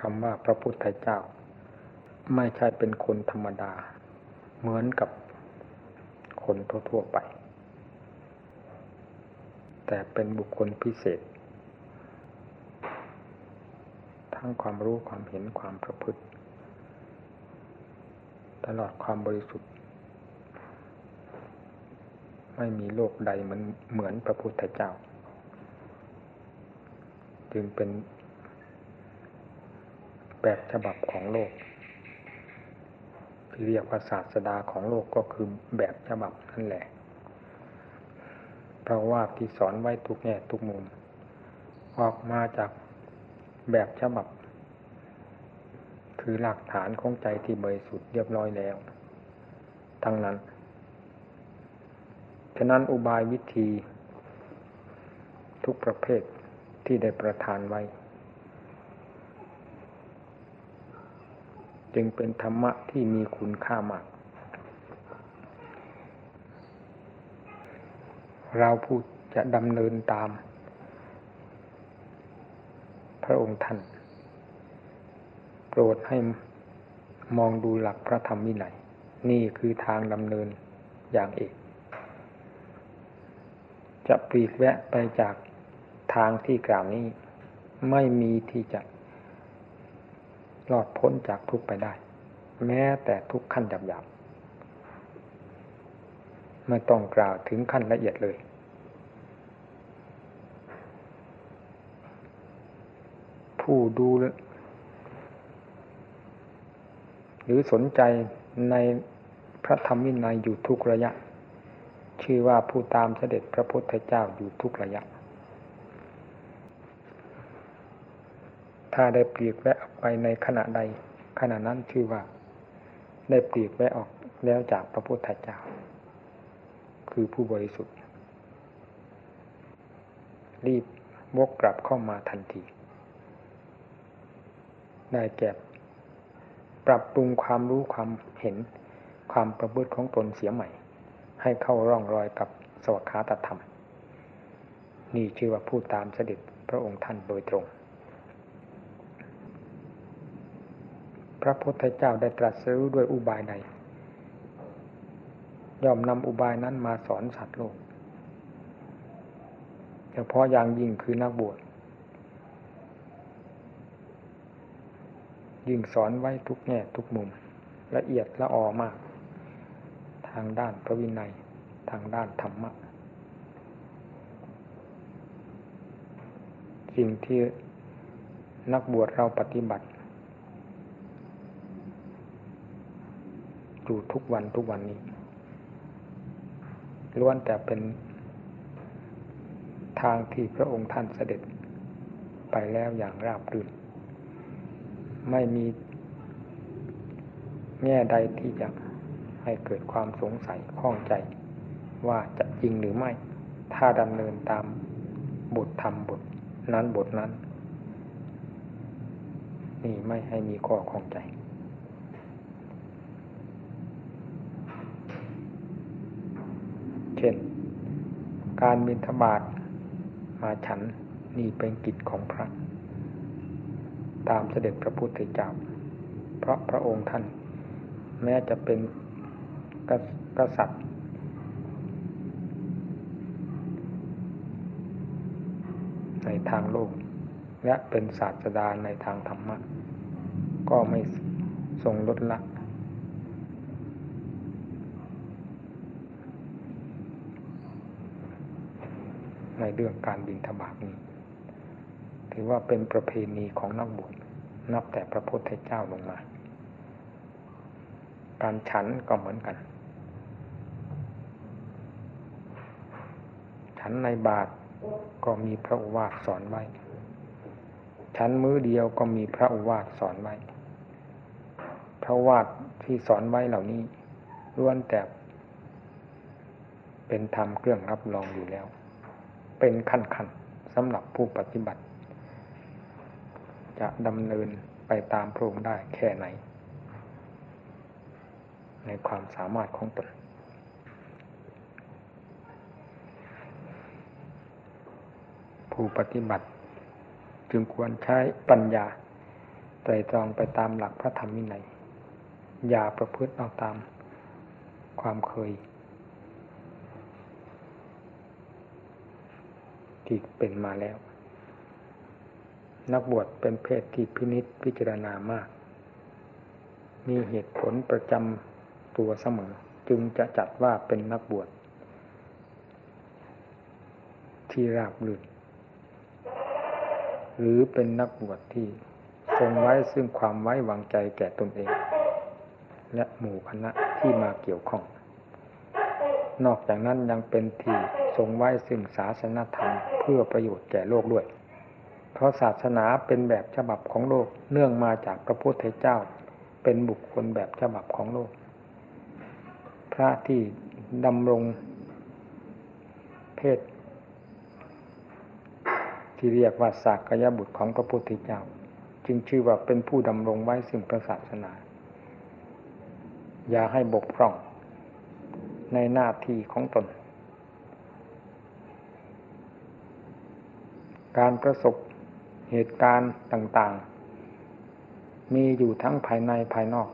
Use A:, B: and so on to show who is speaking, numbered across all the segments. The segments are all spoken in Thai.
A: คำว่าพระพุทธเจ้า ไม่ใช่เป็นคนธรรมดา เหมือนกับคนทั่วๆไป แต่เป็นบุคคลพิเศษ ทั้งความรู้ความเห็นความประพฤติ ตลอดความบริสุทธิ์ ไม่มีโลกใดมันเหมือนพระพุทธเจ้า จึงเป็น แบบฉบับของโลก ที่เรียกว่าศาสดาของโลกก็คือแบบฉบับนั่นแหละ เพราะว่าที่สอนไว้ทุกแง่ทุกมุม ออกมาจากแบบฉบับ คือหลักฐานของใจที่บริสุทธิ์เรียบร้อยแล้ว ทั้งนั้น ฉะนั้นอุบายวิธีทุกประเภทที่ได้ประทานไว้ จึงเป็นธรรมะที่มีคุณค่ามาก เราผู้จะดำเนินตาม พระองค์ท่าน โปรดให้มองดูหลักพระธรรมวินัยนี่คือทางดำเนินอย่างเอก จะปลีกแวะไปจากทางที่กล่าวนี้ ไม่มีที่จะ รอดพ้นจากทุกไปได้ แม้แต่ทุกขั้นหยาบๆไม่ต้องกล่าวถึงขั้นละเอียดเลย ผู้ดูหรือสนใจในพระธรรมวินัยอยู่ทุกระยะ ชื่อว่าผู้ตามเสด็จพระพุทธเจ้าอยู่ทุกระยะ ถ้าได้ปลีกแวะออกไปในขณะใดขณะนั้นชื่อว่า ได้ปลีกแวะออกแล้วจากพระพุทธเจ้า คือผู้บริสุทธิ์ รีบวกกลับเข้ามาทันทีได้แก่ปรับปรุงความรู้ความเห็นความประพฤติของตนเสียใหม่ ให้เข้าร่องรอยกับสวขาตธรรม นี่ชื่อว่าผู้ตามเสด็จพระองค์ท่านโดยตรง พระพุทธเจ้าได้ตรัสรู้ด้วยอุบายใดย่อมนำอุบายนั้นมาสอนสัตว์โลกเฉพาะอย่างยิ่งคือนักบวชยิ่งสอนไว้ทุกแง่ทุกมุม ละเอียดละออมาก ทางด้านพระวินัย ทางด้านธรรมะ สิ่งที่นักบวชเราปฏิบัติ อยู่ทุกวันทุกวันนี้ล้วนแต่เป็นทางที่พระองค์ท่านเสด็จไปแล้วอย่างราบรื่น ไม่มีแง่ใดที่จะให้เกิดความสงสัยข้องใจ ว่าจะจริงหรือไม่ ถ้าดำเนินตามบทธรรมบทนั้นบทนั้น นี่ไม่ให้มีข้อข้องใจ เช่น การบิณฑบาตมาฉันนี่เป็นกิจของพระ ตามเสด็จพระพุทธเจ้าเพราะพระองค์ท่าน แม้จะเป็นกษัตริย์ในทางโลก และเป็นศาสดาในทางธรรมะ ก็ไม่ทรงลดละ ในเรื่องการบินทบาทนี้ ถือว่าเป็นประเพณีของนักบวชนับแต่พระพุทธเจ้าลงมา การฉันก็เหมือนกัน ฉันในบาทก็มีพระอุวาทสอนไว้ ฉันมื้อเดียวก็มีพระอุวาทสอนไว้ พระวาทที่สอนไว้เหล่านี้ล้วนแต่เป็นธรรมเครื่องรับรองอยู่แล้ว เป็นขั้นขันสำหรับผู้ปฏิบัติ จะดำเนินไปตามพระองค์ได้แค่ไหน ในความสามารถของตนผู้ปฏิบัติ จึงควรใช้ปัญญาไตรตรองไปตามหลักพระธรรมวินัยอย่าประพฤติเอาตามความเคย ที่เป็นมาแล้ว นักบวชเป็นเพศที่พินิษพิจารณามาก มีเหตุผลประจำตัวเสมอ จึงจะจัดว่าเป็นนักบวช ที่ราบรื่นหรือเป็นนักบวชที่ทรงไว้ซึ่งความไว้วางใจแก่ตนเอง และหมู่คณะที่มาเกี่ยวข้อง นอกจากนั้นยังเป็นที่ รงไว้ซึ่งศาสนธรรมเพื่อประโยชน์แก่โลกด้วย เพราะศาสนาเป็นแบบฉบับของโลกเนื่องมาจากพระพุทธเจ้า เป็นบุคคลแบบฉบับของโลก พระที่ดำรงเพศ ที่เรียกว่าสากยบุตรของพระพุทธเจ้า จึงชื่อว่าเป็นผู้ดำรงไว้ซึ่งพระศาสนา อย่าให้บกพร่องในหน้าที่ของตน การประสบเหตุการณ์ต่างๆ มีอยู่ทั้งภายในภายนอก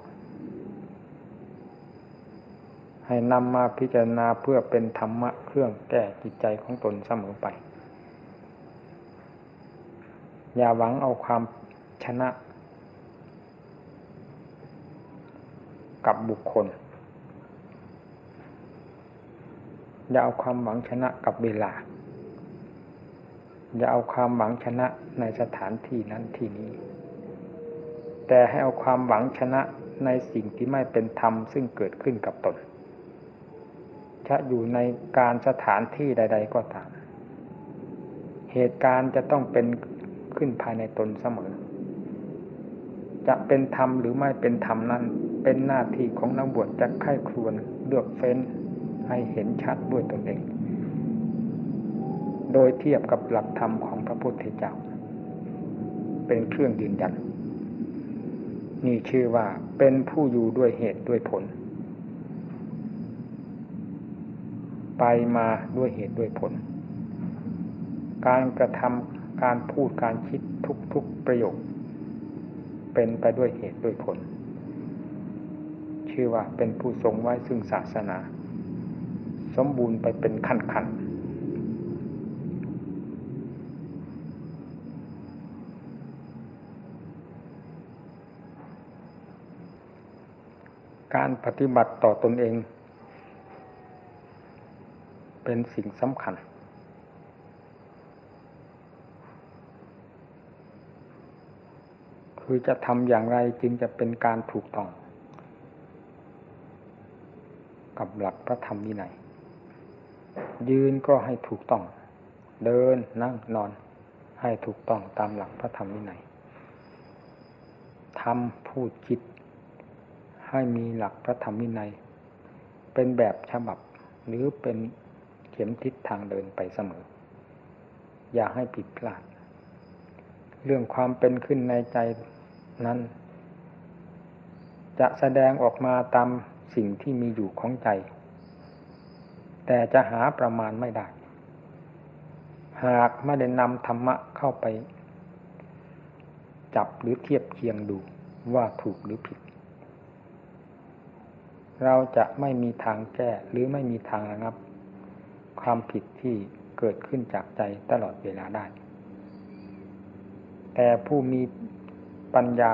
A: ให้นำมาพิจารณาเพื่อเป็นธรรมะเครื่องแก้จิตใจของตนเสมอไป อย่าหวังเอาความชนะ กับบุคคล อย่าเอาความหวังชนะกับเวลา อย่าเอาความหวังชนะในสถานที่นั้นที่นี้ แต่ให้เอาความหวังชนะในสิ่งที่ไม่เป็นธรรมซึ่งเกิดขึ้นกับตน จะอยู่ในการสถานที่ใด ๆ ก็ตาม เหตุการณ์จะต้องเป็นขึ้นภายในตนเสมอ จะเป็นธรรมหรือไม่เป็นธรรมนั้น เป็นหน้าที่ของนักบวชจะไข้ครวนเลือกเฟ้นให้เห็นชัดด้วยตนเอง โดยเทียบกับหลักธรรมของพระพุทธเจ้า เป็นเครื่องยืนยัน นี่ชื่อว่าเป็นผู้อยู่ด้วยเหตุด้วยผล ไปมาด้วยเหตุด้วยผล การกระทำการพูดการคิดทุกๆประโยค เป็นไปด้วยเหตุด้วยผล ชื่อว่าเป็นผู้ทรงไว้ซึ่งศาสนา สมบูรณ์ไปเป็นขั้นขัน การปฏิบัติต่อตนเอง เป็นสิ่งสำคัญ คือจะทำอย่างไรจึงจะเป็นการถูกต้อง กับหลักพระธรรมวินัยยืนก็ให้ถูกต้อง เดินนั่งนอนให้ถูกต้องตามหลักพระธรรมวินัยทำพูดคิด ให้มีหลักพระธรรมวินัย เป็นแบบฉบับหรือเป็นเข็มทิศทางเดินไปเสมอ อย่าให้ผิดพลาด เรื่องความเป็นขึ้นในใจนั้น จะแสดงออกมาตามสิ่งที่มีอยู่ของใจ แต่จะหาประมาณไม่ได้ หากไม่ได้นำธรรมะเข้าไป จับหรือเทียบเคียงดูว่าถูกหรือผิด เราจะไม่มีทางแก้หรือไม่มีทางระงับ ความผิดที่เกิดขึ้นจากใจตลอดเวลาได้ แต่ผู้มีปัญญา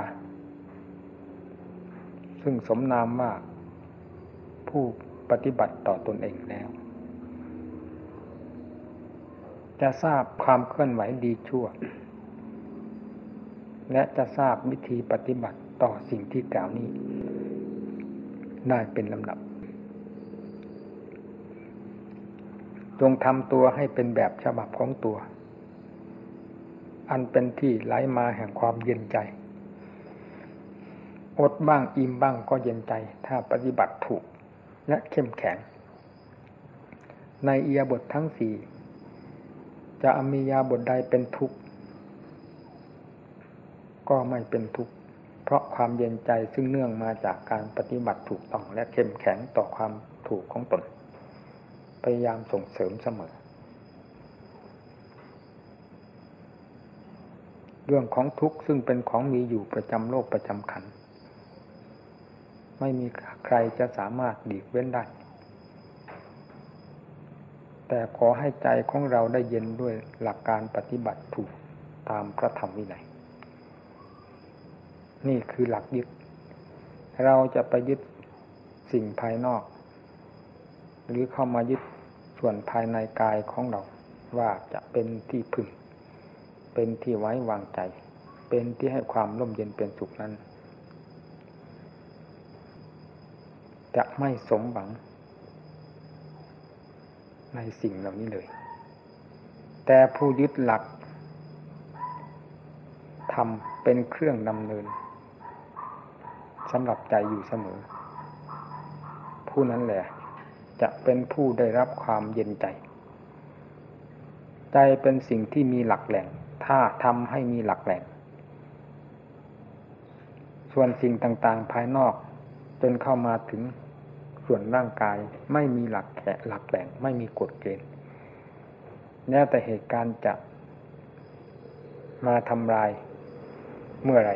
A: ซึ่งสมนามว่าผู้ปฏิบัติต่อตนเองแล้ว จะทราบความเคลื่อนไหวดีชั่ว และจะทราบวิธีปฏิบัติต่อสิ่งที่กล่าวนี้ ได้เป็นลำดับ จงทำตัวให้เป็นแบบฉบับของตัว อันเป็นที่ไหลมาแห่งความเย็นใจ อดบ้างอิ่มบ้างก็เย็นใจ ถ้าปฏิบัติถูกและเข้มแข็ง ในเอียบททั้งสี่จะมียาบทใดเป็นทุกข์ ก็ไม่เป็นทุกข์ ราะความเย็นใจซึ่งเนื่องมาจากการปฏิบัติถูกต้องและเข้มแข็งต่อความถูกของตน พยายามส่งเสริมเสมอ เรื่องของทุกข์ซึ่งเป็นของมีอยู่ประจำโลกประจำขัน ไม่มีใครจะสามารถดีกเว้นได้ แต่ขอให้ใจของเราได้เย็นด้วยหลักการปฏิบัติถูกตามพระธรรมวินัย นี่คือหลักยึด เราจะไปยึดสิ่งภายนอก หรือเข้ามายึดส่วนภายในกายของเรา ว่าจะเป็นที่พึ่ง เป็นที่ไว้วางใจ เป็นที่ให้ความร่มเย็นเป็นสุขนั้น จะไม่สมหวัง ในสิ่งเหล่านี้เลย แต่ผู้ยึดหลักทำเป็นเครื่องดำเนิน สำหรับใจอยู่เสมอ ผู้นั้นแหละ จะเป็นผู้ได้รับความเย็นใจ ใจเป็นสิ่งที่มีหลักแหล่ง ถ้าทำให้มีหลักแหล่ง ส่วนสิ่งต่างๆภายนอก จนเข้ามาถึงส่วนร่างกายไม่มีหลักแขหลักแหล่งไม่มีกฎเกณฑ์แม้แต่เหตุการณ์จะมาทำลายเมื่อไร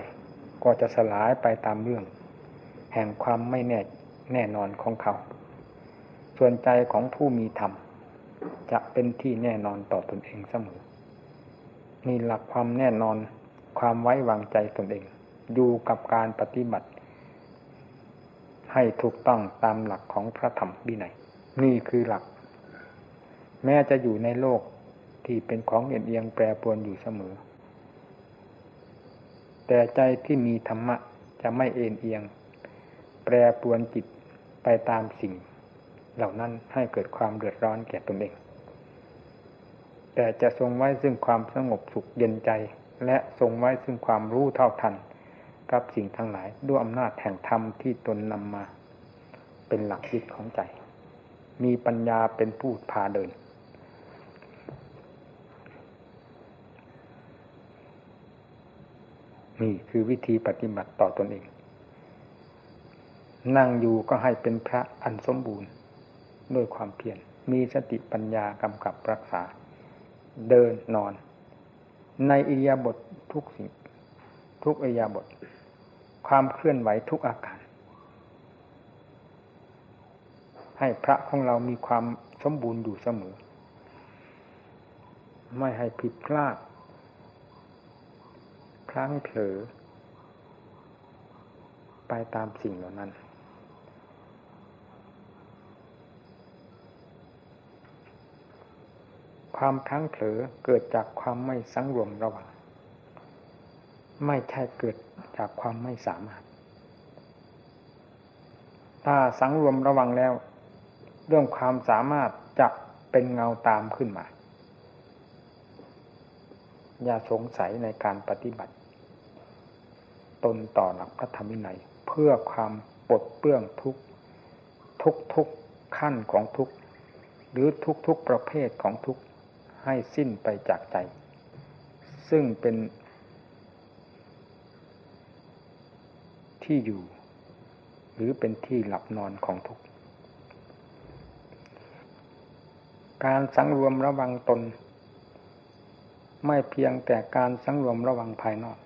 A: ก็จะสลายไปตามเรื่อง แห่งความไม่แน่แน่นอนของเขา ส่วนใจของผู้มีธรรม จะเป็นที่แน่นอนต่อตนเองเสมอมีหลักความแน่นอนความไว้วางใจตนเอง อยู่กับการปฏิบัติ ให้ถูกต้องตามหลักของพระธรรมวินัยนี่คือหลัก แม้จะอยู่ในโลกที่เป็นของเอียงเอียงแปรปรวนอยู่เสมอ แต่ใจที่มีธรรมะจะไม่เอ็นเอียง แปรปรวนจิตไปตามสิ่ง เหล่านั้นให้เกิดความเดือดร้อนแก่ตนเอง แต่จะทรงไว้ซึ่งความสงบสุขเย็นใจ และทรงไว้ซึ่งความรู้เท่าทัน กับสิ่งทั้งหลายด้วยอำนาจแห่งธรรมที่ตนนำมา เป็นหลักยึดของใจ มีปัญญาเป็นผู้พาเดินนี่คือวิธีปฏิบัติต่อตอนเอง นั่งอยู่ก็ให้เป็นพระอันสมบูรณ์ด้วยความเพียรมีสติปัญญากำกับรักษา เดินนอน ในอิยาบททุกสิ่ง ทุกอิยาบทความเคลื่อนไหวทุกอาการ ให้พระของเรามีความสมบูรณ์อยู่เสมอ ไม่ให้ผิดพลาดลั้งเผลอไปตามสิ่งเหล่านั้น ความพลั้งเผลอเกิดจากความไม่สังรวมระวัง ไม่ใช่เกิดจากความไม่สามารถ ถ้าสังรวมระวังแล้ว เรื่องความสามารถจะเป็นเงาตามขึ้นมา อย่าสงสัยในการปฏิบัติ ตนต่อหลักพระธรรมวินัยเพื่อความปลดเปลื้องทุกทุกทุกขั้นของทุกหรือทุกทุกประเภทของทุก ให้สิ้นไปจากใจ ซึ่งเป็นที่อยู่ หรือเป็นที่หลับนอนของทุกการสังรวมระวังตน ไม่เพียงแต่การสังรวมระวังภายนอก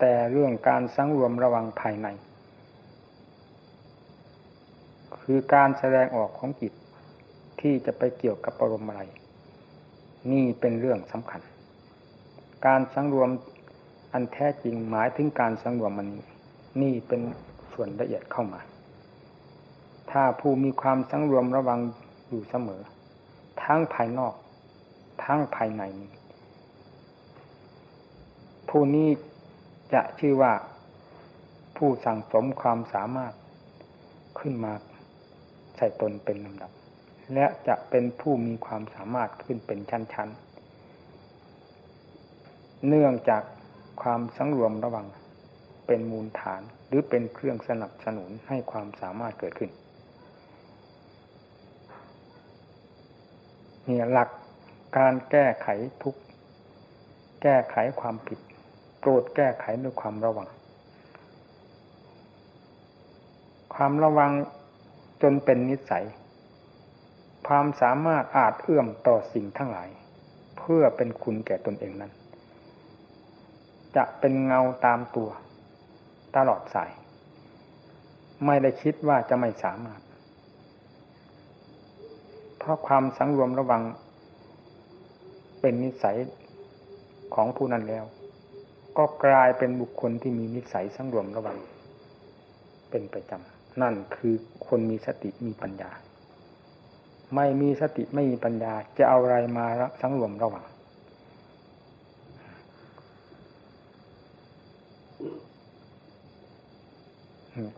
A: แต่เรื่องการสังรวมระวังภายใน คือการแสดงออกของจิตที่จะไปเกี่ยวกับอารมณ์อะไร นี่เป็นเรื่องสำคัญ การสังรวมอันแท้จริงหมายถึงการสังรวมมันนี้นี่เป็นส่วนละเอียดเข้ามา ถ้าผู้มีความสังรวมระวังอยู่เสมอ ทั้งภายนอก ทั้งภายในนี้ผู้นี้จะชื่อว่าผู้สั่งสมความสามารถขึ้นมาใส่ตนเป็นลำดับ และจะเป็นผู้มีความสามารถขึ้นเป็นชั้นๆ เนื่องจากความสังรวมระวังเป็นมูลฐานหรือเป็นเครื่องสนับสนุนให้ความสามารถเกิดขึ้นเนี่ยหลักการแก้ไขทุกแก้ไขความผิดโปรดแก้ไขด้วยความระวัง ความระวังจนเป็นนิสัย ความสามารถอาจเอื้อมต่อสิ่งทั้งหลาย เพื่อเป็นคุณแก่ตนเองนั้น จะเป็นเงาตามตัว ตลอดสาย ไม่ได้คิดว่าจะไม่สามารถ เพราะความสังรวมระวัง เป็นนิสัยของผู้นั้นแล้ว ก็กลายเป็นบุคคลที่มีนิสัยสังรวมระวัง เป็นประจำนั่นคือคนมีสติมีปัญญา ไม่มีสติไม่มีปัญญา จะเอาอะไรมาสังรวมระวัง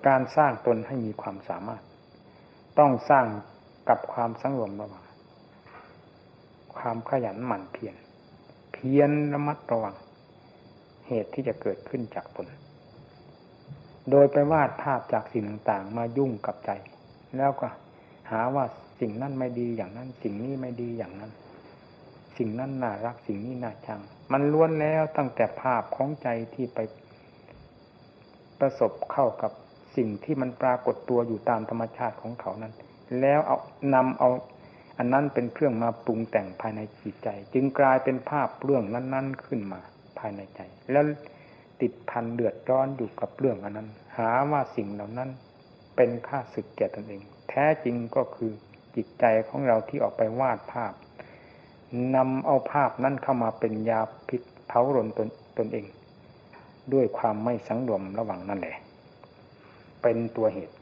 A: การสร้างตนให้มีความสามารถ ต้องสร้างกับความสังรวมระวัง ความขยันหมั่นเพียรเพียรระมัดระวัง เหตุที่จะเกิดขึ้นจากตน โดยไปวาดภาพจากสิ่งต่างๆ มายุ่งกับใจ แล้วก็หาว่า สิ่งนั้นไม่ดีอย่างนั้น สิ่งนี้ไม่ดีอย่างนั้น สิ่งนั้นน่ารักสิ่งนี้น่าชัง มันล้วนแล้วตั้งแต่ภาพของใจที่ไปประสบเข้ากับสิ่งที่มันปรากฏตัวอยู่ตามธรรมชาติของเขานั้น แล้วเอานำเอาอันนั้นเป็นเครื่องมาปรุงแต่งภายในจิตใจ จึงกลายเป็นภาพเรื่องนั้น ๆ ขึ้นมาภายในใจ แล้วติดพันเดือดร้อนอยู่กับเรื่องอันนั้น หาว่าสิ่งเหล่านั้นเป็นค่าศึกแก่ตนเอง แท้จริงก็คือ จิตใจของเราที่ออกไปวาดภาพนำเอาภาพนั้นเข้ามาเป็นยาพิษเผารนตนตนเอง ด้วยความไม่สังรวมระหว่างนั่นแหละ เป็นตัวเหตุ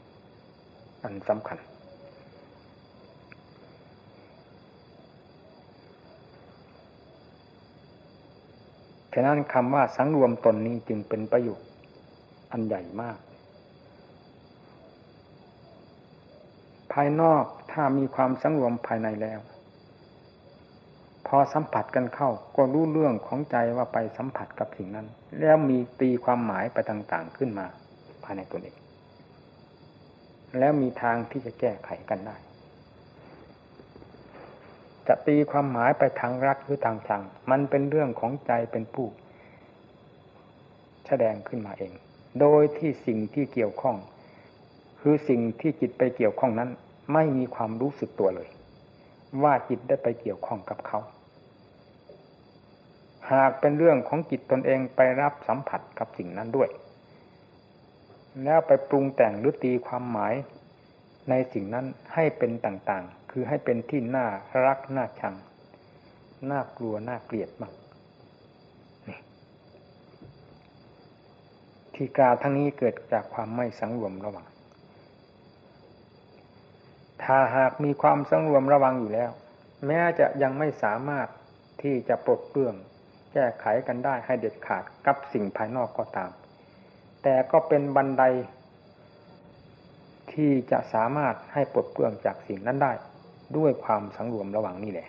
A: อันสำคัญ ฉะนั้นคำว่าสังรวมตนนี้จึงเป็นประโยชน์อันใหญ่มาก ภายนอก ถ้ามีความสังรวมภายในแล้ว พอสัมผัสกันเข้า ก็รู้เรื่องของใจว่าไปสัมผัสกับสิ่งนั้น แล้วมีตีความหมายไปต่างๆขึ้นมาภายในตนเองแล้วมีทางที่จะแก้ไขกันได้ จะตีความหมายไปทางรักหรือทางชัง มันเป็นเรื่องของใจเป็นผู้แสดงขึ้นมาเอง โดยที่สิ่งที่เกี่ยวข้อง คือสิ่งที่จิตไปเกี่ยวข้องนั้น ไม่มีความรู้สึกตัวเลย ว่าจิตได้ไปเกี่ยวข้องกับเขา หากเป็นเรื่องของจิตตนเองไปรับสัมผัสกับสิ่งนั้นด้วย แล้วไปปรุงแต่งหรือตีความหมายในสิ่งนั้นให้เป็นต่างๆ คือให้เป็นที่น่ารักน่าชัง น่ากลัวน่าเกลียดบ้างที่กล่าวทั้งนี้เกิดจากความไม่สังรวมระวัง ถ้าหากมีความสังรวมระวังอยู่แล้ว แม้จะยังไม่สามารถที่จะปลดเปลื้องแก้ไขกันได้ให้เด็ดขาดกับสิ่งภายนอกก็ตาม แต่ก็เป็นบันได ที่จะสามารถให้ปลดเปลื้องจากสิ่งนั้นได้ ด้วยความสังรวมระว่างนี่แหละ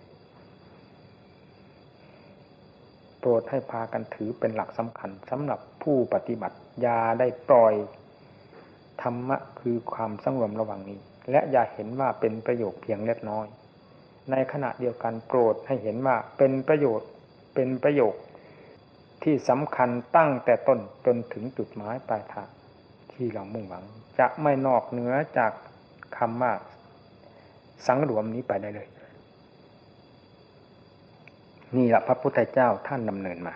A: โปรดให้พากันถือเป็นหลักสำคัญสำหรับผู้ปฏิบัติยาได้ปล่อย ธรรมะคือความสังรวมระว่างนี้ และอย่าเห็นว่าเป็นประโยชน์เพียงเล็กน้อย ในขณะเดียวกันโปรดให้เห็นว่าเป็นประโยชน์เป็นประโยชน์ที่สำคัญตั้งแต่ต้นจนถึงจุดหมายปลายทางที่เรามุ่งหวัง จะไม่นอกเหนือจากคำว่าสังรวมนี้ไปได้เลย นี่แหละพระพุทธเจ้าท่านดำเนินมา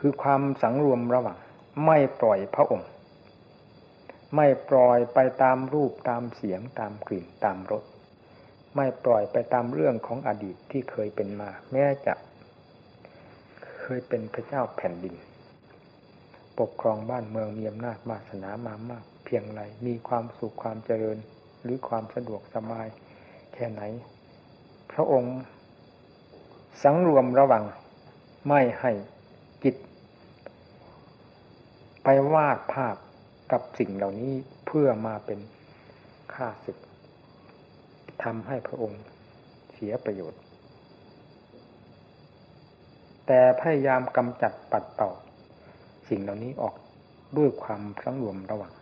A: คือความสังรวมระหว่างไม่ปล่อยพระองค์ ไม่ปล่อยไปตามรูปตามเสียงตามกลิ่นตามรสไม่ปล่อยไปตามเรื่องของอดีตที่เคยเป็นมา แม้จะ เคยเป็นพระเจ้าแผ่นดิน ปกครองบ้านเมืองมีอำนาจมาสนามามาก เพียงไรมีความสุขความเจริญหรือความสะดวกสบายแค่ไหน พระองค์สังรวมระวังไม่ให้จิต ไปวาดภาพ กับสิ่งเหล่านี้เพื่อมาเป็นค่าศึกทำให้พระองค์เสียประโยชน์ แต่พยายามกำจัดปัดเป่า สิ่งเหล่านี้ออกด้วยความสังรวมระวัง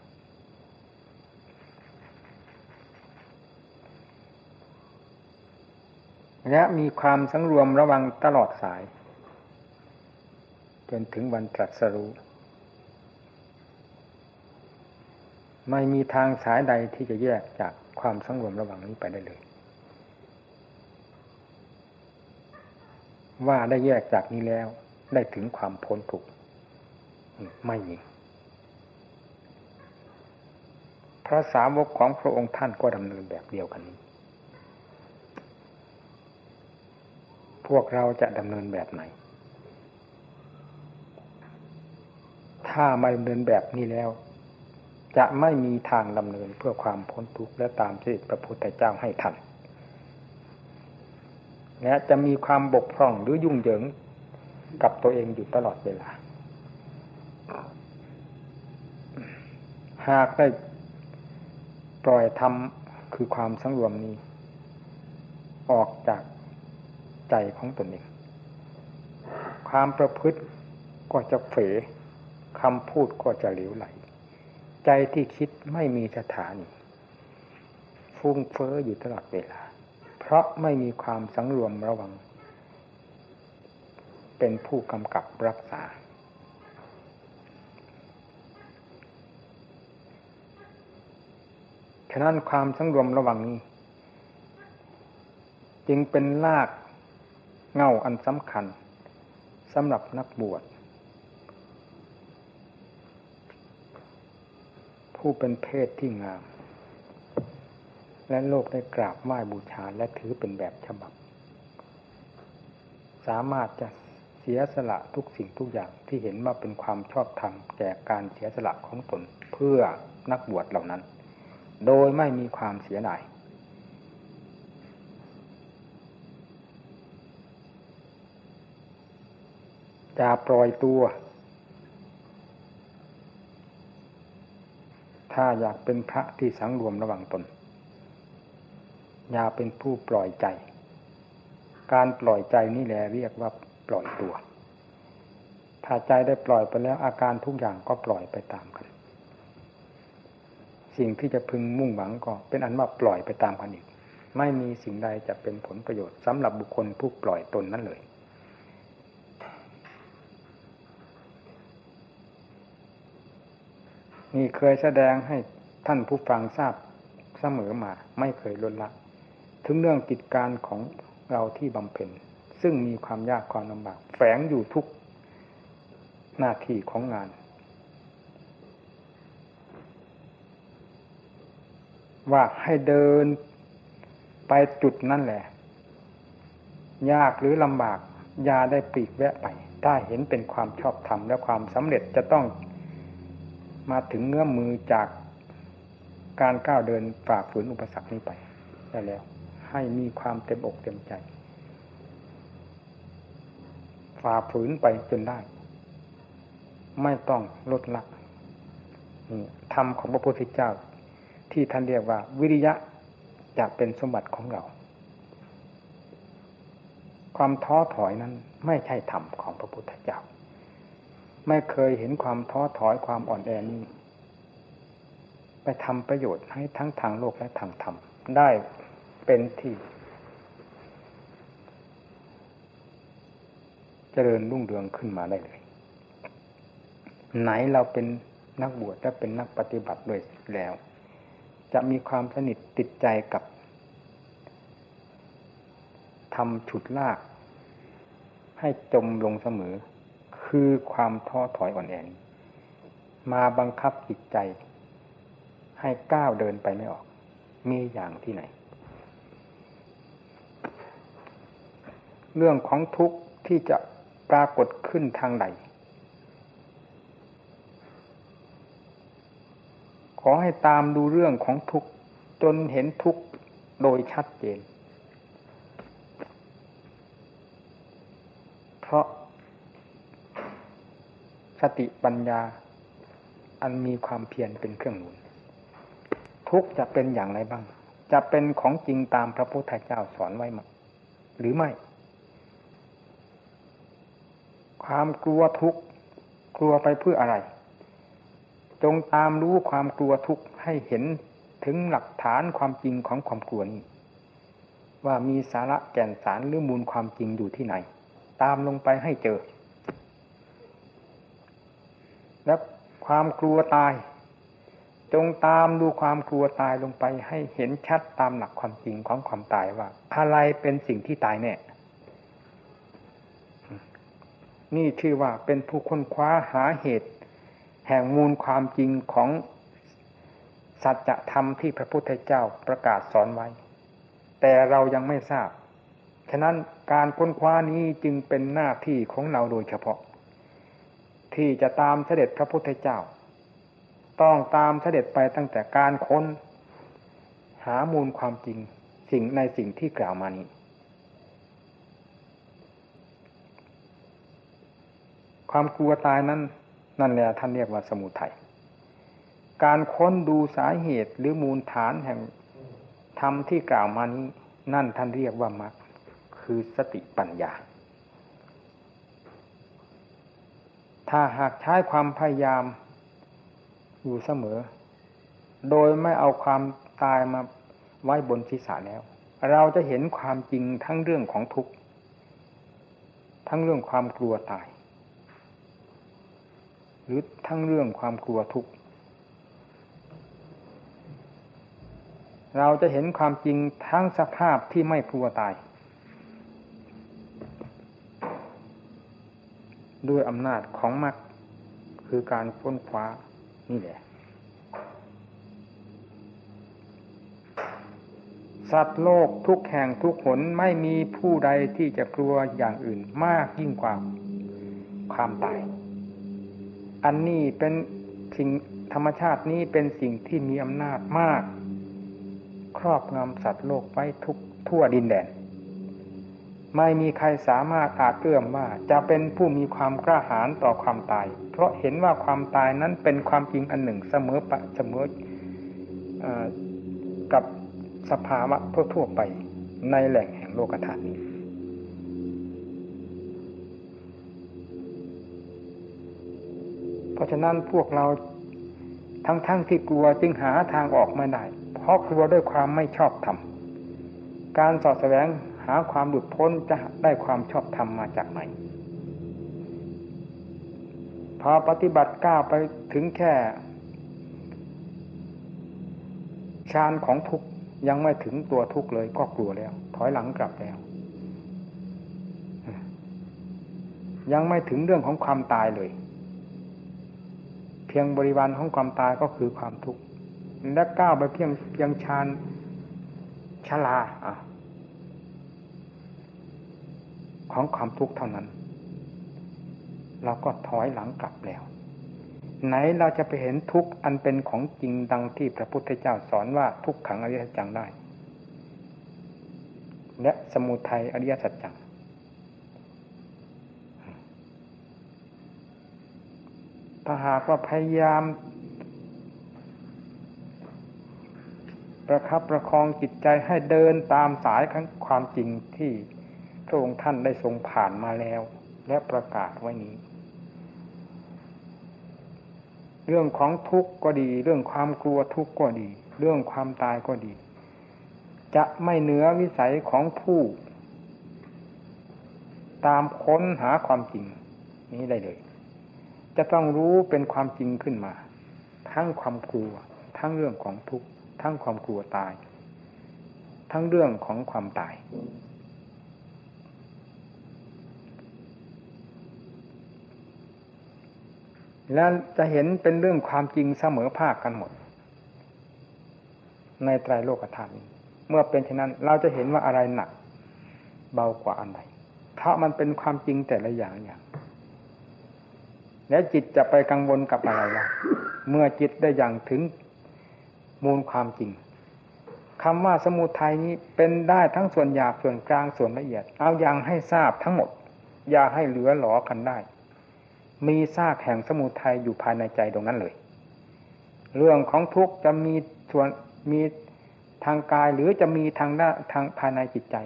A: และมีความสังรวมระวังตลอดสาย จนถึงวันตรัสรู้ ไม่มีทางสายใดที่จะแยกจากความสังรวมระวังนี้ไปได้เลย ว่าได้แยกจากนี้แล้วได้ถึงความพ้นทุกข์ไม่มีพระสาวกของพระองค์ท่านก็ดำเนินแบบเดียวกันนี้ พวกเราจะดำเนินแบบไหน ถ้าไม่ดำเนินแบบนี้แล้ว จะไม่มีทางดำเนินเพื่อความพ้นทุกข์และตามที่พระพุทธเจ้าให้ทันและจะมีความบกพร่องหรือยุ่งเหยิงกับตัวเองอยู่ตลอดเวลา หากได้ปล่อยทำคือความสังรวมนี้ ออกจากใจของตนเอง ความประพฤติก็จะเฝคำพูดก็จะเหลวไหล ใจที่คิดไม่มีสถานี ฟุ้งเฟ้ออยู่ตลอดเวลา เพราะไม่มีความสังรวมระวัง เป็นผู้กำกับรักษา ฉะนั้นความสังรวมระวังนี้ จึงเป็นลากเง่าอันสำคัญสำหรับนักบวช ผู้เป็นเพศที่งาม และโลกได้กราบไหว้บูชาและถือเป็นแบบฉบับ สามารถจะเสียสละทุกสิ่งทุกอย่างที่เห็นว่าเป็นความชอบธรรมแก่การเสียสละของตนเพื่อนักบวชเหล่านั้น โดยไม่มีความเสียดายจะปล่อยตัว ถ้าอยากเป็นพระที่สังรวมระหว่างตน อย่าเป็นผู้ปล่อยใจ การปล่อยใจนี่แหละเรียกว่าปล่อยตัว ถ้าใจได้ปล่อยไปแล้วอาการทุกอย่างก็ปล่อยไปตามกัน สิ่งที่จะพึงมุ่งหวังก็เป็นอันว่าปล่อยไปตามกันอีก ไม่มีสิ่งใดจะเป็นผลประโยชน์สำหรับบุคคลผู้ปล่อยตนนั้นเลย นี่เคยแสดงให้ท่านผู้ฟังทราบเสมอมาไม่เคยลดละ ถึงเรื่องกิจการของเราที่บำเพ็ญซึ่งมีความยากความลำบาก แฝงอยู่ทุกหน้าที่ของงาน ว่าให้เดินไปจุดนั่นแหละ ยากหรือลำบากยาได้ปีกแวะไป ถ้าเห็นเป็นความชอบธรรมและความสำเร็จจะต้อง มาถึงเงื้อมมือจากการก้าวเดินฝ่าฝืนอุปสรรคนี้ไปได้แล้ว ให้มีความเต็มอกเต็มใจ ฝ่าฝืนไปจนได้ ไม่ต้องลดละนี่ธรรมของพระพุทธเจ้า ที่ท่านเรียกว่า วิริยะจะเป็นสมบัติของเรา ความท้อถอยนั้นไม่ใช่ธรรมของพระพุทธเจ้า ไม่เคยเห็นความท้อถอยความอ่อนแอนี้ ไปทำประโยชน์ให้ทั้งทางโลกและทางธรรมได้เป็นที่ เจริญรุ่งเรืองขึ้นมาได้เลย ไหนเราเป็นนักบวชและเป็นนักปฏิบัติด้วยแล้ว จะมีความสนิทติดใจกับทำฉุดลาก ให้จมลงเสมอ คือความท้อถอยอ่อนแอมาบังคับจิตใจ ให้ก้าวเดินไปไม่ออก มีอย่างที่ไหน เรื่องของทุกข์ที่จะปรากฏขึ้นทางใด ขอให้ตามดูเรื่องของทุกข์จนเห็นทุกข์โดยชัดเจน เพราะ สติปัญญา อันมีความเพียรเป็นเครื่องหนุน ทุกจะเป็นอย่างไรบ้าง จะเป็นของจริงตามพระพุทธเจ้าสอนไว้มั้หรือไม่ ความกลัวทุกข์กลัวไปเพื่ออะไร จงตามรู้ความกลัวทุกข์ให้เห็นถึงหลักฐานความจริงของความกลัวนี้ ว่ามีสาระแก่นสารหรือมูลความจริงอยู่ที่ไหน ตามลงไปให้เจอ และความกลัวตาย จงตามดูความกลัวตายลงไปให้เห็นชัดตามหลักความจริงของความตายว่า อะไรเป็นสิ่งที่ตายแน่นี่ชื่อว่าเป็นผู้ค้นคว้าหาเหตุ แห่งมูลความจริงของสัจธรรมที่พระพุทธเจ้าประกาศสอนไว้ แต่เรายังไม่ทราบ ฉะนั้นการค้นคว้านี้จึงเป็นหน้าที่ของเราโดยเฉพาะ ที่จะตามเสด็จพระพุทธเจ้า ต้องตามเสด็จไปตั้งแต่การค้น หามูลความจริงสิ่งในสิ่งที่กล่าวมานี้ ความกลัวตายนั้นนั่นแหละท่านเรียกว่าสมุทัยการค้นดูสาเหตุหรือมูลฐานแห่งธรรมที่กล่าวมานี้ นั่นท่านเรียกว่ามรรคคือสติปัญญา ถ้าหากใช้ความพยายามอยู่เสมอ โดยไม่เอาความตายมาไว้บนศีรษะแล้ว เราจะเห็นความจริงทั้งเรื่องของทุกข์ ทั้งเรื่องความกลัวตาย หรือทั้งเรื่องความกลัวทุกข์ เราจะเห็นความจริงทั้งสภาพที่ไม่กลัวตาย ด้วยอำนาจของมรรคคือการค้นคว้านี่แหละสัตว์โลกทุกแห่งทุกหนไม่มีผู้ใดที่จะกลัวอย่างอื่นมากยิ่งกว่าความตาย อันนี้เป็นสิ่งธรรมชาตินี้เป็นสิ่งที่มีอำนาจมาก ครอบงำสัตว์โลกไว้ทุกทั่วดินแดน ไม่มีใครสามารถอาจเอื้อมว่าจะเป็นผู้มีความกล้าหาญต่อความตาย เพราะเห็นว่าความตายนั้นเป็นความจริงอันหนึ่งเสมอปะเสมอกับสภาวะทั่วๆไปในแหล่งแห่งโลกธาตุนี้เพราะฉะนั้นพวกเราทั้งๆทที่กลัวจึงหาทางออกไม่ได้เพราะกลัวด้วยความไม่ชอบธรรมการสอดแสวง หาความหลุดพ้นจะได้ความชอบธรรมมาจากไหน พอปฏิบัติก้าวไปถึงแค่ฌานของทุกยังไม่ถึงตัวทุกเลยก็กลัวแล้ว ถอยหลังกลับแล้ว ยังไม่ถึงเรื่องของความตายเลย เพียงบริวารของความตายก็คือความทุกข์และก้าวไปเพียงเพียงชานชลา ของความทุกข์เท่านั้น เราก็ถอยหลังกลับแล้ว ไหนเราจะไปเห็นทุกข์อันเป็นของจริงดังที่พระพุทธเจ้าสอนว่าทุกขังอริยสัจจังได้ และสมุทัยอริยสัจจังถ้าหากว่าพยายามประคับประคองจิตใจให้เดินตามสายของความจริงที่ พระองค์ท่านได้ทรงผ่านมาแล้ว และประกาศไว้นี้ เรื่องของทุกข์ก็ดี เรื่องความกลัวทุกข์ก็ดี เรื่องความตายก็ดี จะไม่เหนือวิสัยของผู้ ตามค้นหาความจริง นี้ได้เลย จะต้องรู้เป็นความจริงขึ้นมา ทั้งความกลัว ทั้งเรื่องของทุกข์ ทั้งความกลัวตาย ทั้งเรื่องของความตาย แล้วจะเห็นเป็นเรื่องความจริงเสมอภาคกันหมด ในไตรโลกธาตุเมื่อเป็นเช่นนั้น เราจะเห็นว่าอะไรหนัก เบากว่าอันใดเพราะมันเป็นความจริงแต่ละอย่างอย่าง แล้วจิตจะไปกังวลกับอะไรล่ะเมื่อจิตได้อย่างถึงมูลความจริงคำว่าสมุทัยนี้เป็นได้ทั้งส่วนหยาบส่วนกลางส่วนละเอียด เอาอย่างให้ทราบทั้งหมด อย่าให้เหลือหลอกันได้ มีซากแห่งสมุทัยอยู่ภายในใจตรงนั้นเลย เรื่องของทุกข์จะมีส่วนมีทางกายหรือจะมีทางด้านทางภายในจิตใจ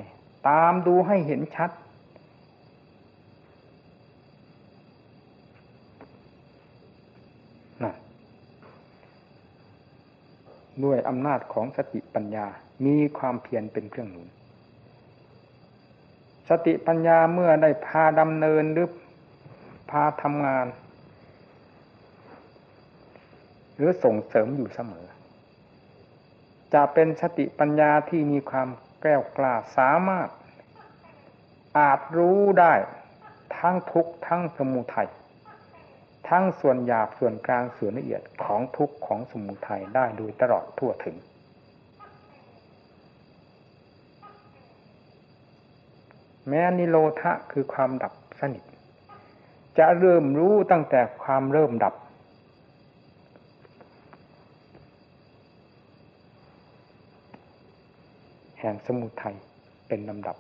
A: ตามดูให้เห็นชัด ด้วยอำนาจของสติปัญญา มีความเพียรเป็นเครื่องหนุน สติปัญญาเมื่อได้พาดำเนินหรือ พาทำงาน หรือส่งเสริมอยู่เสมอ จะเป็นสติปัญญาที่มีความแก้วกล้าสามารถ อาจรู้ได้ทั้งทุกข์ทั้งสมุทัยทั้งส่วนหยาบส่วนกลางส่วนละเอียดของทุกข์ของสมุทัยได้โดยตลอดทั่วถึง แม้นิโรธะคือความดับสนิท จะเริ่มรู้ตั้งแต่ความเริ่มดับ แห่งสมุทัยเป็นลำดับ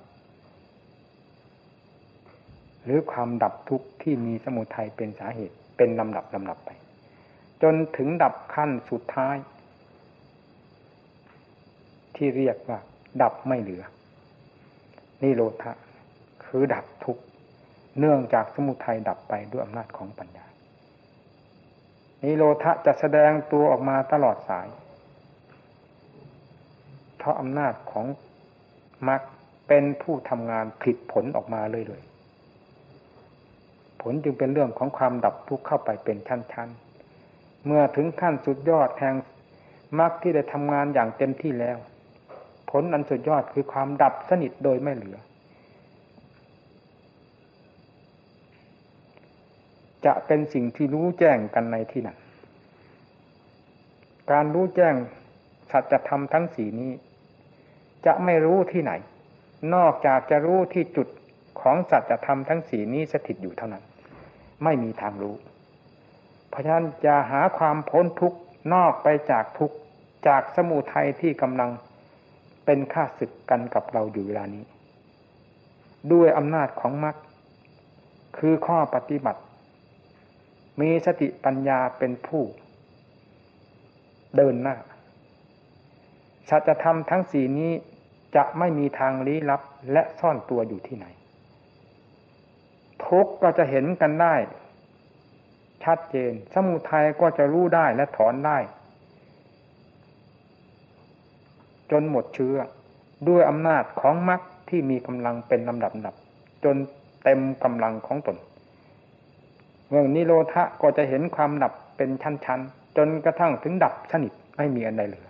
A: หรือความดับทุกข์ที่มีสมุทัยเป็นสาเหตุเป็นลำดับลำดับไป จนถึงดับขั้นสุดท้าย ที่เรียกว่า ดับไม่เหลือนิโรธะคือดับทุกข์ เนื่องจากสมุทัยดับไปด้วยอำนาจของปัญญานิโรธะจะแสดงตัวออกมาตลอดสาย เพราะอำนาจของมรรคเป็นผู้ทำงานผลิตผลออกมาเลยเลยผลจึงเป็นเรื่องของความดับทุกข์เข้าไปเป็นชั้นๆ เมื่อถึงขั้นสุดยอดแห่งมรรคที่ได้ทำงานอย่างเต็มที่แล้ว ผลอันสุดยอดคือความดับสนิทโดยไม่เหลือ จะเป็นสิ่งที่รู้แจ้งกันในที่นั้นการรู้แจ้งสัจธรรมทั้งสีนี้ จะไม่รู้ที่ไหน นอกจากจะรู้ที่จุดของสัจธรรมทั้งสีนี้สถิตอยู่เท่านั้น ไม่มีทางรู้ เพราะฉะนั้นจะหาความพ้นทุกข์นอกไปจากทุกข์จากสมุทัยที่กำลังเป็นข้าศึกกันกับเราอยู่เวลานี้ ด้วยอำนาจของมรรคคือข้อปฏิบัติ มีสติปัญญาเป็นผู้เดินหน้าสัจธรรมทั้งสี่นี้จะไม่มีทางลี้ลับและซ่อนตัวอยู่ที่ไหน ทุกก็จะเห็นกันได้ ชัดเจน สมุทัยก็จะรู้ได้และถอนได้ จนหมดเชื้อ ด้วยอำนาจของมรรคที่มีกำลังเป็นลำดับดับ จนเต็มกำลังของตน เมื่อนิโรธะก็จะเห็นความดับเป็นชั้นๆ จนกระทั่งถึงดับสนิทไม่มีอันใดเหลือ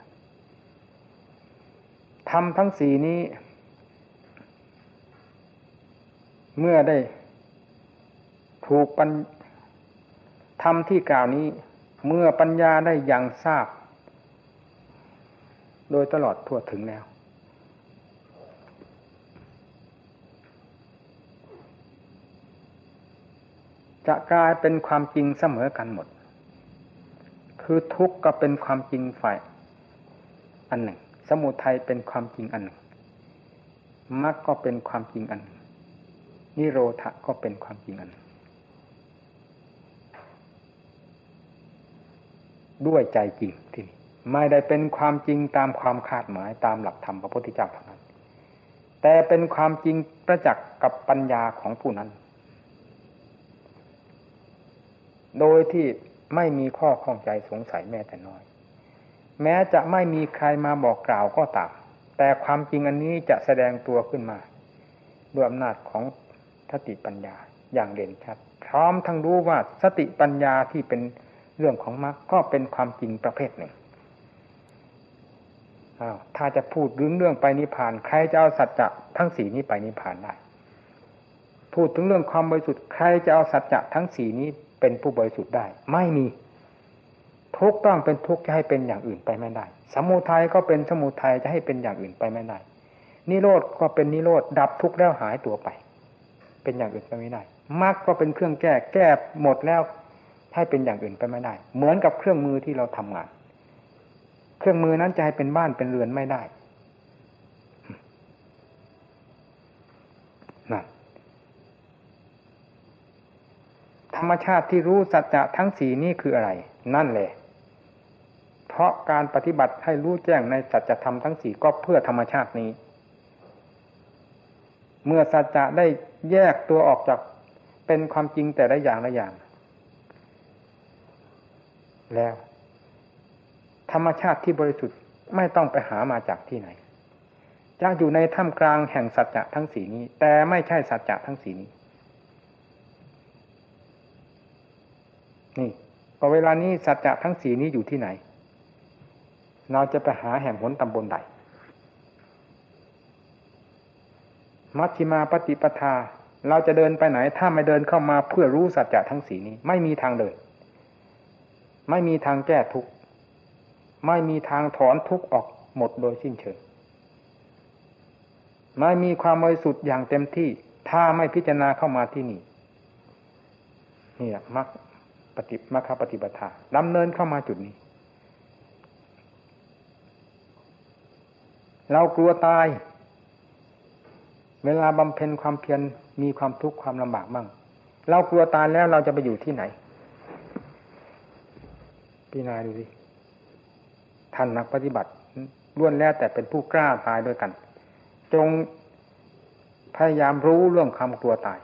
A: ทำทั้งสี่นี้ เมื่อได้ ถูกปัญธรรมที่กล่าวนี้ เมื่อปัญญาได้อยังทราบ โดยตลอดทั่วถึงแล้ว จะกลายเป็นความจริงเสมอกันหมด คือทุกข์ก็เป็นความจริงฝ่ายอันหนึ่ง สมุทัยเป็นความจริงอันหนึ่งมรรคก็เป็นความจริงอันหนึ่งนิโรธก็เป็นความจริงอันหนึ่งด้วยใจจริงที่นี่ไม่ได้เป็นความจริงตามความคาดหมายตามหลักธรรมพระพุทธเจ้าเท่านั้น แต่เป็นความจริงประจักษ์กับปัญญาของผู้นั้น โดยที่ไม่มีข้อข้องใจสงสัยแม้แต่น้อย แม้จะไม่มีใครมาบอกกล่าวก็ตามแต่ความจริงอันนี้จะแสดงตัวขึ้นมาด้วยอำนาจของสติปัญญาอย่างเด่นชัด พร้อมทั้งรู้ว่าสติปัญญาที่เป็นเรื่องของมรรคก็เป็นความจริงประเภทหนึ่งอ้าวถ้าจะพูดเรื่องเรื่องไปนิพพาน ใครจะเอาสัจจะทั้งสี่นี้ไปนิพพานได้ พูดถึงเรื่องความบริสุทธิ์ใครจะเอาสัจจะทั้งสี่นี้ เป็นผู้บริสุทธิ์ได้ ไม่มี ทุกต้องเป็นทุกจะให้เป็นอย่างอื่นไปไม่ได้ สมุทัยก็เป็นสมุทัยจะให้เป็นอย่างอื่นไปไม่ได้ นิโรธก็เป็นนิโรธดับทุกข์แล้วหายตัวไป เป็นอย่างอื่นไปไม่ได้มรรคก็เป็นเครื่องแก้แก้หมดแล้วให้เป็นอย่างอื่นไปไม่ได้ เหมือนกับเครื่องมือที่เราทำงาน เครื่องมือนั้นจะให้เป็นบ้านเป็นเรือนไม่ได้นะธ รรมชาติที่รู้สัจจะทั้งสี่นี่คืออะไร นั่นแหละ เพราะการปฏิบัติให้รู้แจ้งในสัจธรรมทั้งสี่ก็เพื่อธรรมชาตินี้ เมื่อสัจจะได้แยกตัวออกจากเป็นความจริงแต่ละอย่างละอย่าง แล้ว ธรรมชาติที่บริสุทธิ์ไม่ต้องไปหามาจากที่ไหนจะอยู่ในท่ามกลางแห่งสัจจะทั้งสีนี้ แต่ไม่ใช่สัจจะทั้งสีนี้ นี่พอเวลานี้สัจจะทั้งสีนี้อยู่ที่ไหน เราจะไปหาแห่งหนตำบลใดมัชฌิมาปฏิปทา เราจะเดินไปไหน ถ้าไม่เดินเข้ามาเพื่อรู้สัจจะทั้งสีนี้ ไม่มีทางเดิน ไม่มีทางแก้ทุกข์ไม่มีทางถอนทุกข์ออกหมดโดยสิ้นเชิงไม่มีความบริสุทธิ์อย่างเต็มที่ ถ้าไม่พิจารณาเข้ามาที่นี่นี่มัก ฏิมัคคปฏิบัติดำเนินเข้ามาจุดนี้ เรากลัวตาย เวลาบำเพ็ญความเพียรมีความทุกข์ความลำบากบ้างเรากลัวตายแล้วเราจะไปอยู่ที่ไหนพี่นายดูสิท่านนักปฏิบัติล้วนแล้วแต่เป็นผู้กล้าตายด้วยกัน จงพยายามรู้เรื่องความกลัวตาย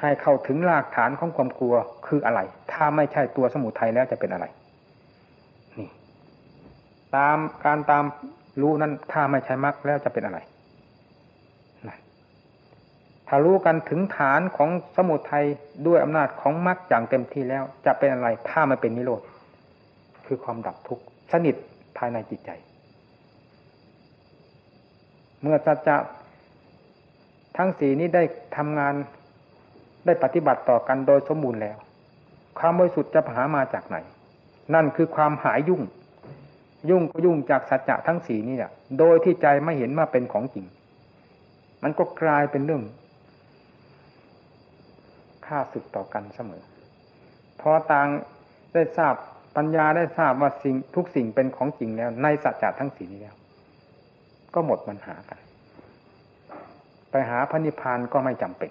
A: ให้เข้าถึงรากฐานของความกลัวคืออะไร ถ้าไม่ใช่ตัวสมุทัยแล้วจะเป็นอะไร นี่ ตามการตามรู้นั้นถ้าไม่ใช่มรรคแล้วจะเป็นอะไรถ้ารู้กันถึงฐานของสมุทัยด้วยอำนาจของมรรคอย่างเต็มที่แล้ว จะเป็นอะไรถ้าไม่เป็นนิโรธคือความดับทุกข์สนิทภายในจิตใจ เมื่อสัจจะทั้งสี่นี้ได้ทำงาน ได้ปฏิบัติต่อกันโดยสมบูรณ์แล้ว ความบริสุทธิ์จะหามาจากไหน นั่นคือความหายยุ่ง ยุ่งก็ยุ่งจากสัจจะทั้งสี่นี่แหละโดยที่ใจไม่เห็นว่าเป็นของจริง มันก็กลายเป็นเรื่องฆ่าศึกต่อกันเสมอพอต่างได้ทราบปัญญาได้ทราบว่าสิ่งทุกสิ่งเป็นของจริงแล้ว ในสัจจะทั้งสี่นี้แล้ว ก็หมดปัญหากัน ไปหาพระนิพพานก็ไม่จำเป็น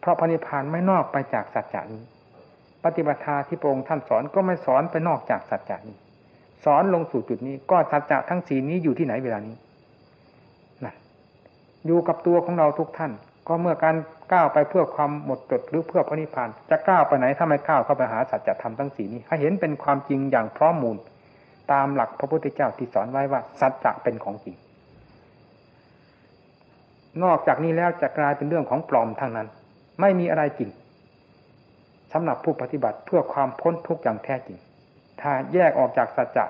A: เพราะพระนิพพานไม่นอกไปจากสัจจะนี้ ปฏิบัติที่พระองค์ท่านสอนก็ไม่สอนไปนอกจากสัจจะนี้ สอนลงสู่จุดนี้ ก็สัจจะทั้งสีนี้อยู่ที่ไหนเวลานี้นะอยู่กับตัวของเราทุกท่าน ก็เมื่อการก้าวไปเพื่อความหมดจดหรือเพื่อพระนิพพาน จะก้าวไปไหนถ้าไม่ก้าวเข้าไปหาสัจธรรมทั้งสี่นี้ให้เห็นเป็นความจริงอย่างพร้อมมูล ตามหลักพระพุทธเจ้าที่สอนไว้ว่าสัจจะเป็นของจริง นอกจากนี้แล้วจะกลายเป็นเรื่องของปลอมทั้งนั้น ไม่มีอะไรจริงสำหรับผู้ปฏิบัติเพื่อความพ้นทุกข์อย่างแท้จริง ถ้าแยกออกจากสัจจะ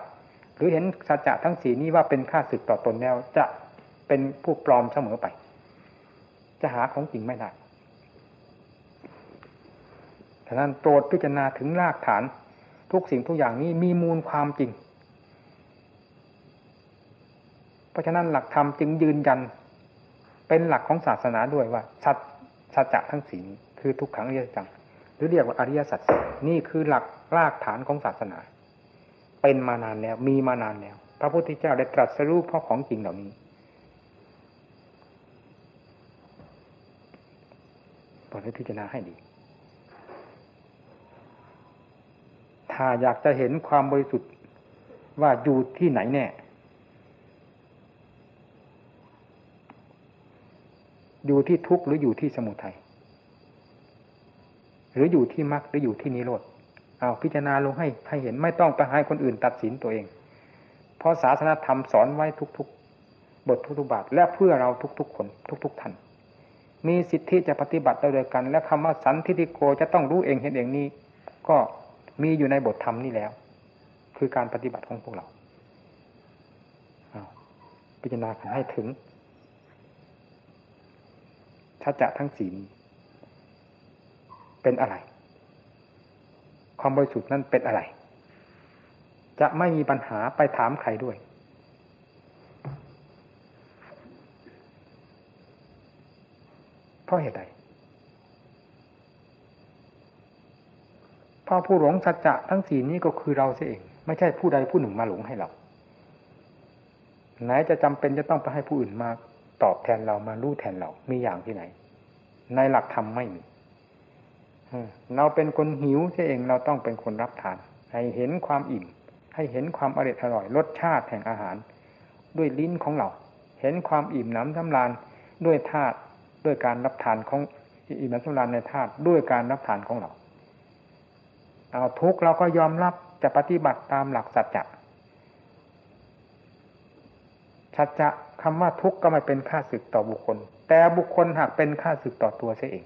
A: หรือเห็นสัจจะทั้งสี่นี้ว่าเป็นค่าศึกต่อตนแล้ว จะเป็นผู้ปลอมเสมอไป จะหาของจริงไม่ได้ฉะนั้นโปรดพิจารณาถึงรากฐาน ทุกสิ่งทุกอย่างนี้มีมูลความจริง เพราะฉะนั้นหลักธรรมจึงยืนยัน เป็นหลักของศาสนาด้วยว่า สัจ สัจจะทั้งสี่คือทุกขังอริยสัจหรือเรียกว่าอริยสัจนี่คือหลักรากฐานของศาสนา เป็นมานานแล้วมีมานานแล้ว พระพุทธเจ้าได้ตรัสรู้เพราะของจริงเหล่านี้ตอนให้พิจารณาให้ดี ถ้าอยากจะเห็นความบริสุทธิ์ว่าอยู่ที่ไหนแน่ อยู่ที่ทุกข์หรืออยู่ที่สมุทัยหรืออยู่ที่มรรคหรืออยู่ที่นิโรธเอาพิจารณาลงให้ให้เห็นไม่ต้องไปให้คนอื่นตัดสินตัวเอง เพราะศาสนาธรรมสอนไว้ทุกๆ บททุกๆบาทและเพื่อเราทุกๆคนทุก ๆท่านมีสิทธิจะปฏิบัติโดยกัน และคำว่าสันทิฏโกจะต้องรู้เองเห็นเองนี้ ก็มีอยู่ในบทธรรมนี่แล้ว คือการปฏิบัติของพวกเราพิจารณาให้ถึง ชัจะทั้งสี่นี้เป็นอะไร ความบริสุทธิ์นั้นเป็นอะไร จะไม่มีปัญหาไปถามใครด้วย เพราะเหตุใดเพราะผู้หลงสัจจะทั้งสี่นี้ก็คือเราเสียเอง ไม่ใช่ผู้ใดผู้หนึ่งมาหลงให้เราไหนจะจำเป็นจะต้องไปให้ผู้อื่นมา ตอบแทนเรามารู้แทนเรา มีอย่างที่ไหน ในหลักธรรมไม่มีเราเป็นคนหิวเสียเองเราต้องเป็นคนรับทาน ให้เห็นความอิ่ม ให้เห็นความอร่อยอร่อยรสชาติแห่งอาหาร ด้วยลิ้นของเรา เห็นความอิ่มน้ำทำลานด้วยธาตุด้วยการรับทานของอิ่มันสุรานในธาตุด้วยการรับทานของเราเอาทุกเราก็ยอมรับจะปฏิบัติตามหลักสัจจะสัจจะ คำว่าทุกข์ก็ไม่เป็นค่าศึกต่อบุคคล แต่บุคคลหากเป็นค่าศึกต่อตัวเสียเอง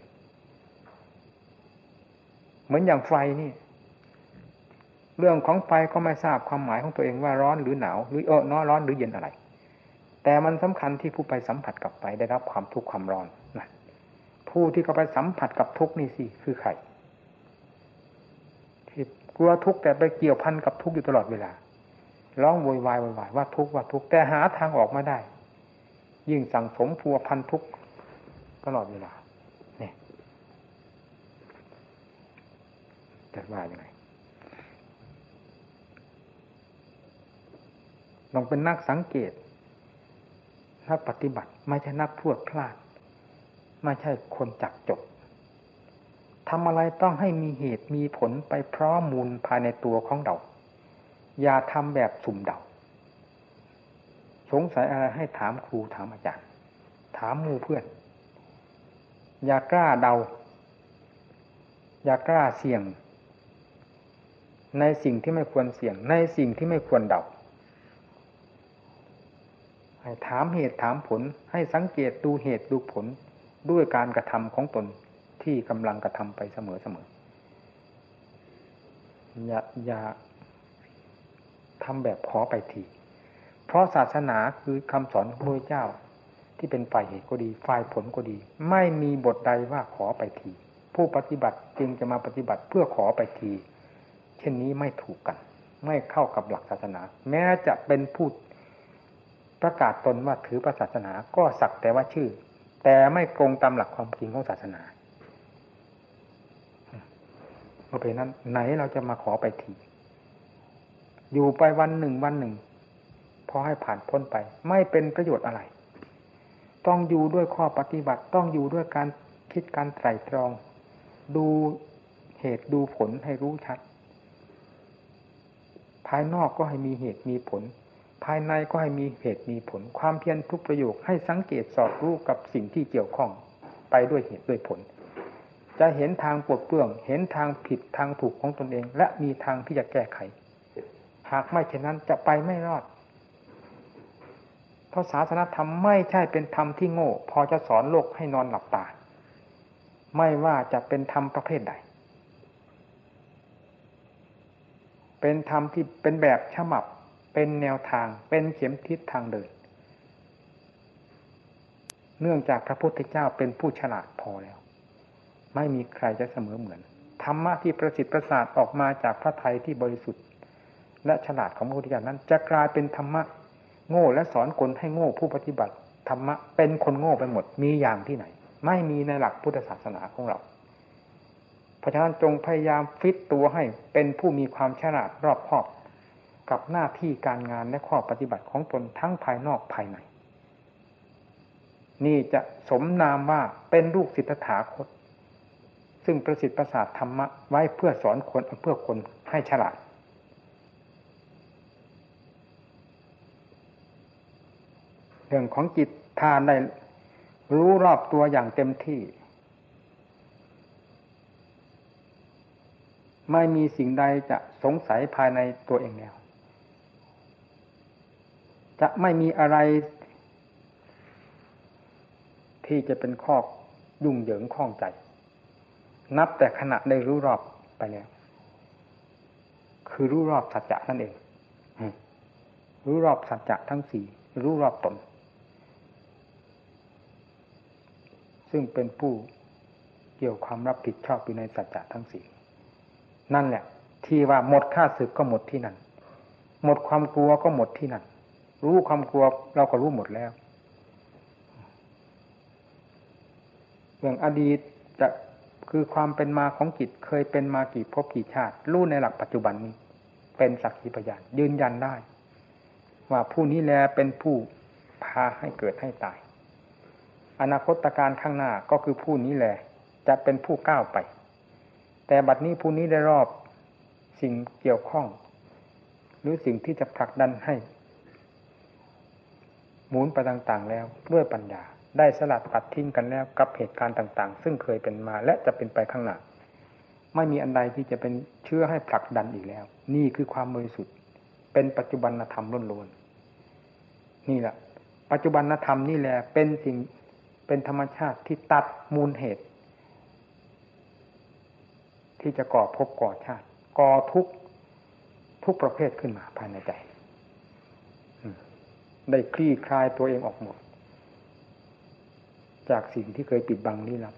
A: เหมือนอย่างไฟนี่ เรื่องของไฟก็ไม่ทราบความหมายของตัวเองว่าร้อนหรือหนาวหรือเออน้อร้อนหรือเย็นอะไร แต่มันสำคัญที่ผู้ไปสัมผัสกับไฟได้รับความทุกข์ความร้อนผู้ที่เขาไปสัมผัสกับทุกข์นี่สิคือใครกลัวทุกข์แต่ไปเกี่ยวพันกับทุกข์อยู่ตลอดเวลาร้องโวยวายโวยวายว่าทุกข์ว่าทุกข์แต่หาทางออกมาได้ ยิ่งสั่งสมพัวพันทุกตลอดเวลาเนี่ยจะว่ายังไงลองเป็นนักสังเกต นักปฏิบัติ ไม่ใช่นักพูดพลาด ไม่ใช่คนจักจบทำอะไรต้องให้มีเหตุมีผลไปพร้อมมูลภายในตัวของเรา อย่าทำแบบสุ่มเดา สงสัยอะไรให้ถามครูถามอาจารย์ ถามมูเพื่อน อย่ากล้าเดา อย่ากล้าเสี่ยง ในสิ่งที่ไม่ควรเสี่ยง ในสิ่งที่ไม่ควรเดาให้ถามเหตุถามผลให้สังเกตดูเหตุดูผลด้วยการกระทำของตนที่กำลังกระทำไปเสมอเสมออย่าอย่าทำแบบขอไปที ราะศาสนาคือคำสอนของพระเจ้า ที่เป็นฝ่ายเหตุก็ดี ฝ่ายผลก็ดี ไม่มีบทใดว่าขอไปที ผู้ปฏิบัติจึงจะมาปฏิบัติเพื่อขอไปที เช่นนี้ไม่ถูกกัน ไม่เข้ากับหลักศาสนา แม้จะเป็นผู้ประกาศตนว่าถือพระศาสนาก็สักแต่ว่าชื่อ แต่ไม่ตรงตามหลักความจริงของศาสนาเพราะนั้นไหนเราจะมาขอไปที อยู่ไปวันหนึ่งวันหนึ่ง อให้ผ่านพ้นไป ไม่เป็นประโยชน์อะไร ต้องอยู่ด้วยข้อปฏิบัติต้องอยู่ด้วยการคิดการไตรตรอง ดูเหตุดูผลให้รู้ชัด ภายนอกก็ให้มีเหตุมีผล ภายในก็ให้มีเหตุมีผล ความเพียรทุกประโยคให้สังเกตสอบรู้กับสิ่งที่เกี่ยวข้องไปด้วยเหตุด้วยผล จะเห็นทางปวดเปลื้อง เห็นทางผิดทางถูกของตนเอง และมีทางที่จะแก้ไข หากไม่เช่นนั้นจะไปไม่รอด เพราะศาสนธรรมไม่ใช่เป็นธรรมที่โง่ พอจะสอนโลกให้นอนหลับตา ไม่ว่าจะเป็นธรรมประเภทใด เป็นธรรมที่เป็นแบบฉบับ เป็นแนวทาง เป็นเข็มทิศทางเดิน เนื่องจากพระพุทธเจ้าเป็นผู้ฉลาดพอแล้ว ไม่มีใครจะเสมอเหมือน ธรรมะที่ประสิทธิ์ประสาทออกมาจากพระไทยที่บริสุทธิ์ และฉลาดของพระพุทธเจ้านั้น จะกลายเป็นธรรมะ โง่และสอนคนให้โง่ผู้ปฏิบัติธรรมะเป็นคนโง่ไปหมดมีอย่างที่ไหน ไม่มีในหลักพุทธศาสนาของเรา เพราะฉะนั้นจงพยายามฟิตตัวให้เป็นผู้มีความฉลาดรอบคอบ กับหน้าที่การงานและข้อปฏิบัติของตนทั้งภายนอกภายใน นี่จะสมนามว่าเป็นลูกศิทธาคต ซึ่งประสิทธิ์ประสาทธรรมะไว้เพื่อสอนคนเพื่อคนให้ฉลาด เรื่องของจิตทานได้รู้รอบตัวอย่างเต็มที่ ไม่มีสิ่งใดจะสงสัยภายในตัวเองแล้ว จะไม่มีอะไร ที่จะเป็นข้อยุ่งเหยิงข้องใจ นับแต่ขณะได้รู้รอบไปแล้ว คือรู้รอบสัจจะนั่นเอง รู้รอบสัจจะทั้งสี่ รู้รอบตน ซึ่งเป็นผู้เกี่ยวความรับผิดชอบอยู่ในสัจจะทั้งสี่นั่นแหละ ที่ว่าหมดค่าศึกก็หมดที่นั่น หมดความกลัวก็หมดที่นั่น รู้ความกลัวเราก็รู้หมดแล้วเรื่องอดีตจะคือความเป็นมาของจิตเคยเป็นมากี่ภพกี่ชาติรู้ในหลักปัจจุบันนี้ เป็นสักขีพยานยืนยันได้ ว่าผู้นี้แลเป็นผู้พาให้เกิดให้ตาย อนาคตการข้างหน้าก็คือผู้นี้แหละ จะเป็นผู้ก้าวไป แต่บัดนี้ผู้นี้ได้รอบสิ่งเกี่ยวข้อง หรือสิ่งที่จะผลักดันให้ หมุนไปต่างๆ แล้วด้วยปัญญาได้สลัดตัดทิ้งกันแล้วกับเหตุการณ์ต่าง ๆ ซึ่งเคยเป็นมาและจะเป็นไปข้างหน้าไม่มีอันใดที่จะเป็นเชื่อให้ผลักดันอีกแล้ว นี่คือความบริสุทธิ์ เป็นปัจจุบันธรรมล้วนๆนี่แหละปัจจุบันธรรมนี่แหละเป็นสิ่ง เป็นธรรมชาติที่ตัดมูลเหตุ ที่จะก่อภพก่อชาติ ก่อทุกทุกประเภทขึ้นมาภายในใจได้คลี่คลายตัวเองออกหมด จากสิ่งที่เคยปิดบังนี้ลับ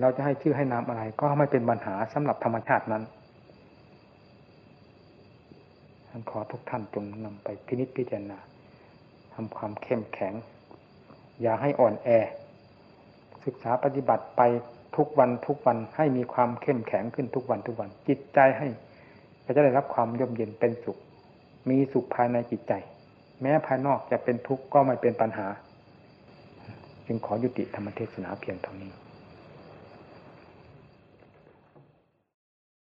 A: เราจะให้ชื่อให้นามอะไร ก็ไม่เป็นปัญหาสำหรับธรรมชาตินั้นฉันขอทุกท่านจงนำไปพินิจพิจารณาทำความเข้มแข็ง อย่าให้อ่อนแอ ศึกษาปฏิบัติไปทุกวันทุกวันให้มีความเข้มแข็งขึ้นทุกวันทุกวัน จิตใจให้ก็จะได้รับความย่มเย็นเป็นสุข มีสุขภายในจิตใจ แม้ภายนอกจะเป็นทุกข์ก็ไม่เป็นปัญหา จึงขอยุติธรรมเทศนาเพียงเท่านี้